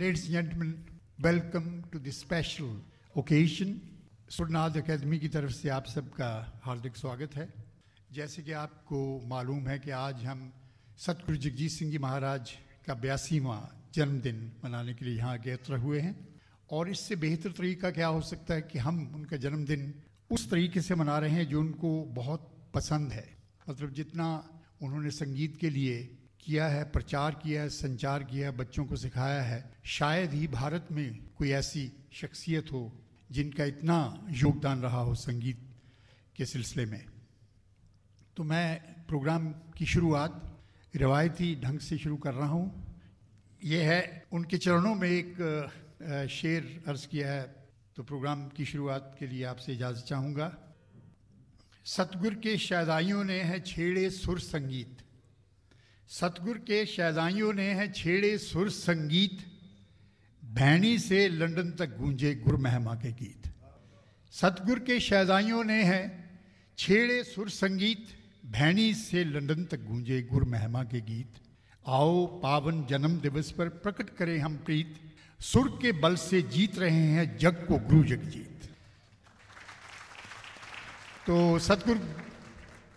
Ladies and gentlemen, welcome to this special occasion. Surnath अकेदमी की तरफ़ से आप सबका हार्दिक स्वागत है। जैसे कि आपको मालूम है कि आज हम सतगुरु जगजीत सिंह जी महाराज का बयासीवा जन्मदिन मनाने के लिए यहाँ एकत्र हुए हैं। और इससे बेहतर तरीका क्या हो सकता है कि हम उनका जन्मदिन उस तरीके से मना रहे हैं जो उनको बहुत पसंद है। मतलब जितना उन्होंने संगीत के लिए किया है, प्रचार किया है, संचार किया है, बच्चों को सिखाया है। शायद ही भारत में कोई ऐसी शख्सियत हो जिनका इतना योगदान रहा हो संगीत के सिलसिले में। तो मैं प्रोग्राम की शुरुआत रिवायती ढंग से शुरू कर रहा हूँ। ये है, उनके चरणों में एक शेर अर्ज़ किया है। तो प्रोग्राम की शुरुआत के लिए आपसे इजाज़त चाहूँगा। सतगुर के शायदाइयों ने है छेड़े सुर संगीत। सतगुर के शैदाइयों ने है छेड़े सुर संगीत भैनी से लंदन तक गूंजे गुर महमा के गीत। सतगुर के शैदाइयों ने है छेड़े सुर संगीत भैनी से लंदन तक गूंजे गुर महमा के गीत। आओ पावन जन्म दिवस पर प्रकट करें हम प्रीत, सुर के बल से जीत रहे हैं जग को गुरु जगजीत। तो सतगुरु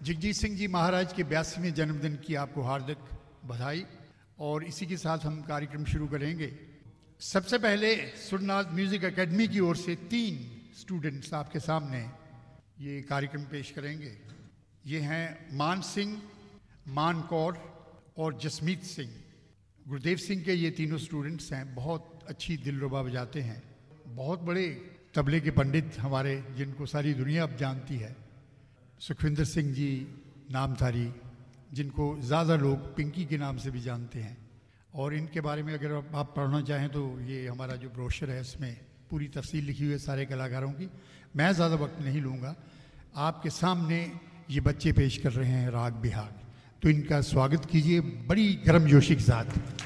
जगजीत सिंह जी महाराज के बयासीवें जन्मदिन की आपको हार्दिक बधाई, और इसी के साथ हम कार्यक्रम शुरू करेंगे। सबसे पहले सुरनाथ म्यूज़िक एकेडमी की ओर से तीन स्टूडेंट्स आपके सामने ये कार्यक्रम पेश करेंगे। ये हैं मान सिंह, मान कौर और जसमीत सिंह। गुरुदेव सिंह के ये तीनों स्टूडेंट्स हैं, बहुत अच्छी दिल रुबा बजाते हैं। बहुत बड़े तबले के पंडित हमारे, जिनको सारी दुनिया अब जानती है। सुखविंदर सिंह जी नामधारी, जिनको ज़्यादा लोग पिंकी के नाम से भी जानते हैं। और इनके बारे में अगर आप पढ़ना चाहें तो ये हमारा जो ब्रोशर है, इसमें पूरी तफसील लिखी हुई है सारे कलाकारों की। मैं ज़्यादा वक्त नहीं लूँगा। आपके सामने ये बच्चे पेश कर रहे हैं राग बिहाग तो इनका स्वागत कीजिए बड़ी गर्म जोशी के साथ।